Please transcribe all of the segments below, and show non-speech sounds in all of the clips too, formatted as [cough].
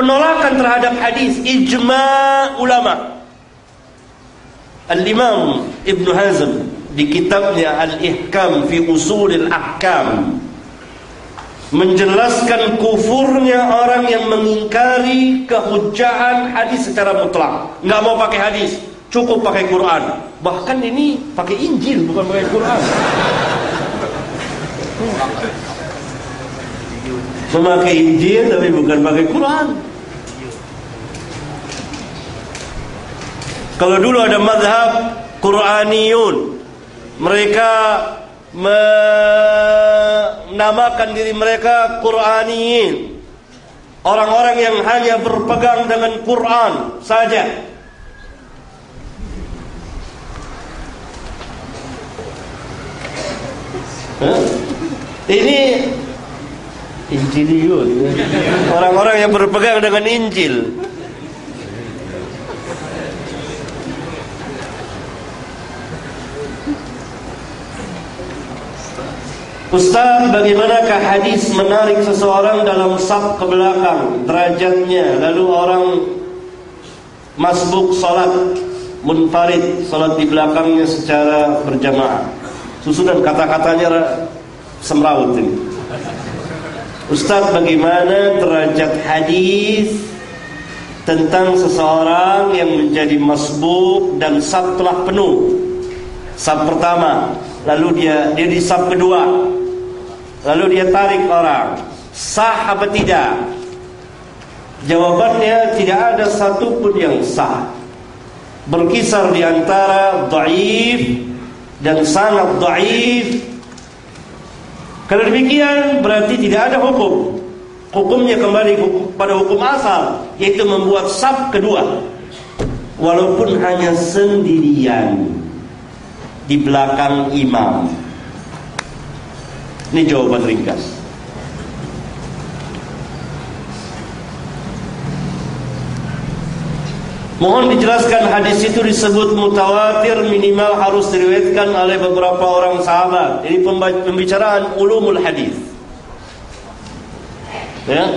penolakan terhadap hadis ijma ulama Al-Imam Ibn Hazm di kitabnya Al-Ihkam fi Usulil Ahkam menjelaskan kufurnya orang yang mengingkari kehujaan hadis secara mutlak. Nggak mau pakai hadis, cukup pakai Quran. Bahkan ini pakai Injil bukan pakai Quran. Memakai Injil tapi bukan pakai Quran. Kalau dulu ada madhab Quraniyun, mereka menamakan diri mereka Quraniyin. Orang-orang yang hanya berpegang dengan Quran saja. Ini Injiliyun orang-orang yang berpegang dengan Injil Ustaz, bagaimanakah hadis menarik seseorang dalam saf ke belakang derajatnya lalu orang masbuk salat munfarid salat di belakangnya secara berjamaah. Susunan kata-katanya semrawut ini. Ustaz, bagaimana derajat hadis tentang seseorang yang menjadi masbuk dan saf telah penuh? Saf pertama, lalu dia dia di saf kedua Lalu dia tarik orang Sah apa tidak? Jawabannya tidak ada satu pun yang sah Berkisar di antara Da'if Dan sangat da'if Kalau demikian berarti tidak ada hukum. Hukumnya kembali pada hukum asal Yaitu membuat saf kedua. Walaupun hanya sendirian Di belakang imam. Ini jawaban ringkas. Mohon dijelaskan hadis itu disebut mutawatir minimal harus diriwayatkan oleh beberapa orang sahabat. Ini pembicaraan ulumul hadis. Ya,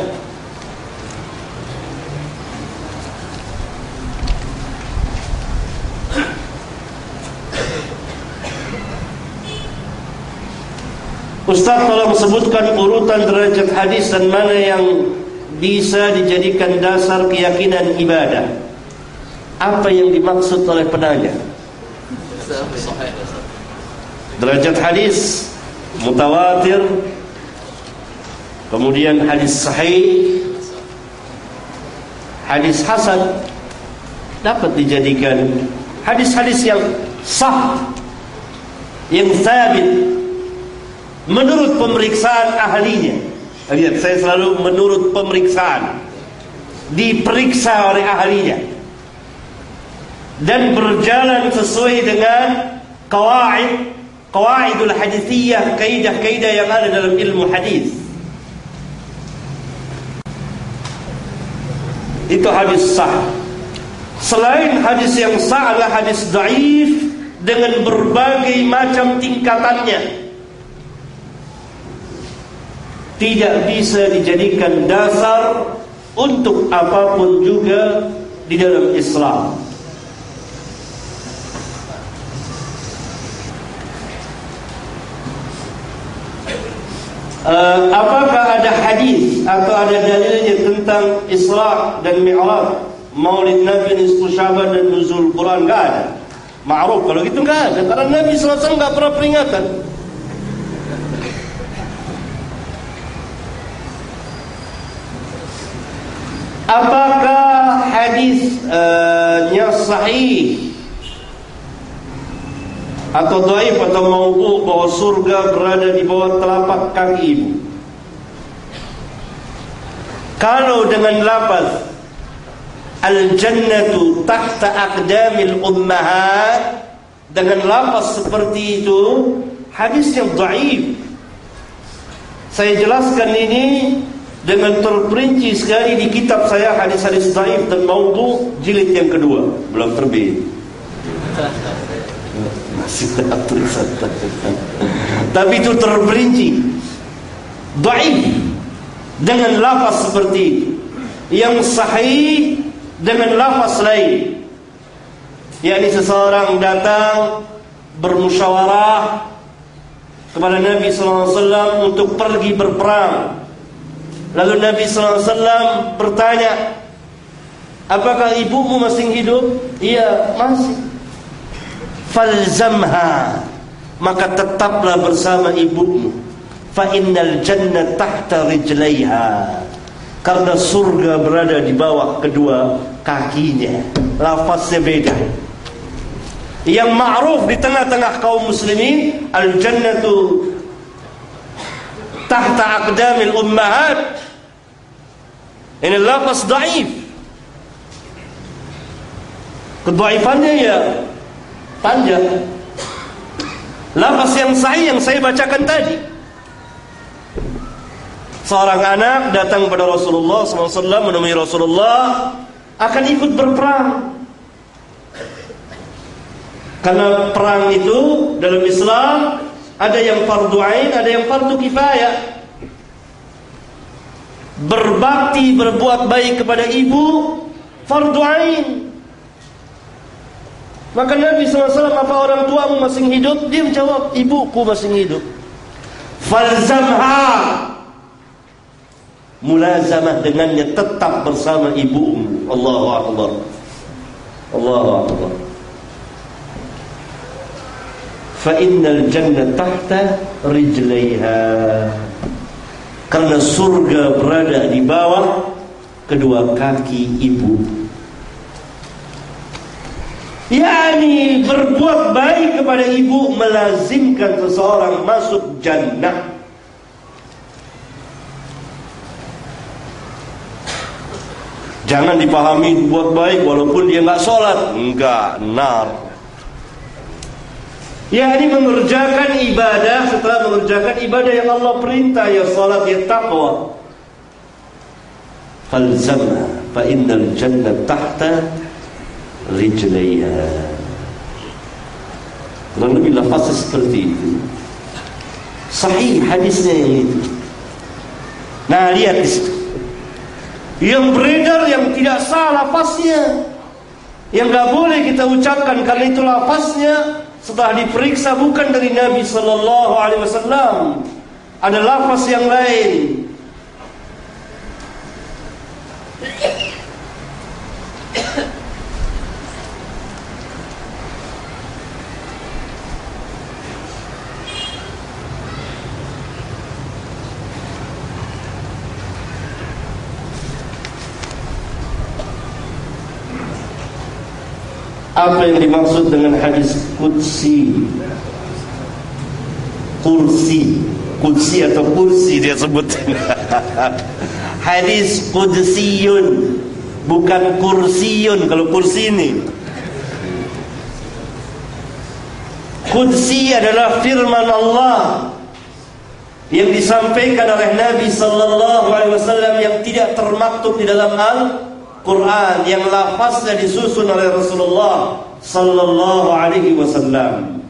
Ustaz tolong sebutkan urutan derajat hadis dan mana yang bisa dijadikan dasar keyakinan ibadah. Apa yang dimaksud oleh penanya? Derajat hadis mutawatir kemudian hadis sahih hadis hasan dapat dijadikan hadis-hadis yang sah yang sabit menurut pemeriksaan ahlinya. Lihat, saya selalu menurut pemeriksaan. Diperiksa oleh ahlinya. Dan berjalan sesuai dengan kawaid, kawaidul hadithiyah, kaidah-kaidah yang ada dalam ilmu hadis. Itu hadis sah. Selain hadis yang sah adalah hadis daif dengan berbagai macam tingkatannya tidak bisa dijadikan dasar untuk apa pun juga di dalam Islam. Uh, apakah ada hadis atau ada dalilnya tentang Isra dan Mi'raj, Maulid Nabi Nisfu Syaban dan Nuzul Quran? Enggak ada. Ma'ruf kalau gitu enggak ada karena Nabi sallallahu alaihi wasallam enggak pernah peringatan. Apakah hadisnya uh, sahih atau dhaif atau maudhu bahwa surga berada di bawah telapak kaki ibu? Kalau dengan lafaz al-jannatu tahta aqdamil ummahat dengan lafaz seperti itu hadis yang dhaif. Saya jelaskan ini dengan terperinci sekali di kitab saya hadis-hadis dhaif dan maudhu jilid yang kedua belum terbit [laughs] tapi itu terperinci dhaif dengan lafaz seperti. Yang sahih dengan lafaz lain. yakni seseorang datang bermusyawarah kepada Nabi wasallam untuk pergi berperang. Lalu Nabi wasallam bertanya, "Apakah ibumu masih hidup?" "Iya, masih." "Falzamha." Maka tetaplah bersama ibumu. Fa innal jannah tahta rijlaiha. Karena surga berada di bawah kedua kakinya. Lafaznya beda. Yang ma'ruf di tengah-tengah kaum muslimin al-jannatu tahta aqdamil ummahat. Ini lafaz dhaif. Kedhaifannya ya panjang. Lafaz yang sahih yang saya bacakan tadi. Seorang anak datang kepada Rasulullah SAW menemui Rasulullah akan ikut berperang. Karena perang itu dalam Islam ada yang fardu ain, ada yang fardu kifayah. Berbakti berbuat baik kepada ibu fardu ain. Maka Nabi SAW apa orang tuamu masih hidup? Dia menjawab, ibuku masih hidup. Falzamha. Mulazamah dengannya tetap bersama ibumu. Allahu Akbar. Allahu Akbar. fa innal jannah tahta rijlaiha karena surga berada di bawah kedua kaki ibu yakni berbuat baik kepada ibu melazimkan seseorang masuk jannah. Jangan dipahami buat baik walaupun dia nggak sholat, enggak nar. yakni mengerjakan ibadah. Setelah mengerjakan ibadah yang Allah perintah ya salat ya taqwa. Falzamha fa innal jannah tahta rijlaiha. Lalu bila fasa seperti itu Sahih hadisnya yang itu. Nah lihat di situ. Yang beredar yang tidak salah lafaznya Yang tak boleh kita ucapkan Karena itu lafaznya setelah diperiksa bukan dari Nabi wasallam ada lafaz yang lain Apa yang dimaksud dengan hadis Qudsi? Kursi Kursi atau kursi dia sebut. [laughs] Hadis Qudsiyun. Bukan kursiyun Kalau kursi ini. Qudsi adalah firman Allah yang disampaikan oleh Nabi sallallahu alaihi wasallam yang tidak termaktub di dalam Al Quran yang lafaznya disusun oleh Rasulullah sallallahu alaihi wasallam.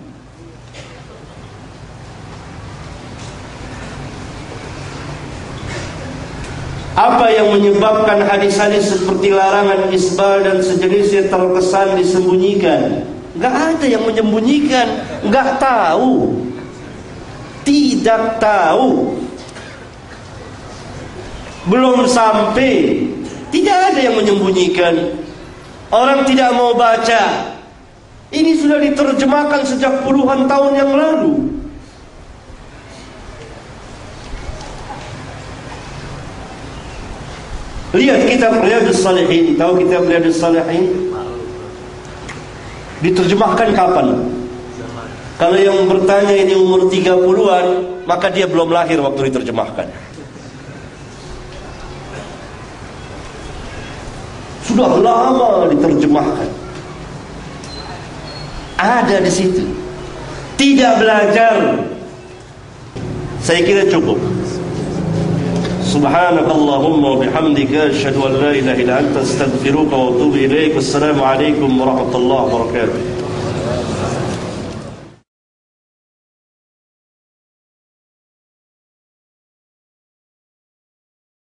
Apa yang menyebabkan hadis-hadis seperti larangan isbal dan sejenisnya terkesan disembunyikan? Enggak ada yang menyembunyikan, enggak tahu. Tidak tahu. Belum sampai tidak ada yang menyembunyikan. Orang tidak mau baca. Ini sudah diterjemahkan sejak puluhan tahun yang lalu. Lihat kitab Riyadus Salihin. Tahu kitab Riyadus Salihin? Diterjemahkan kapan? Kalau yang bertanya ini umur 30-an, maka dia belum lahir waktu diterjemahkan. sudah lama diterjemahkan. Ada di situ. Tidak belajar. Saya kira cukup. Subhanakallahumma bihamdika asyhadu an la ilaha anta astaghfiruka wa atubu ilaik assalamu warahmatullahi wabarakatuh.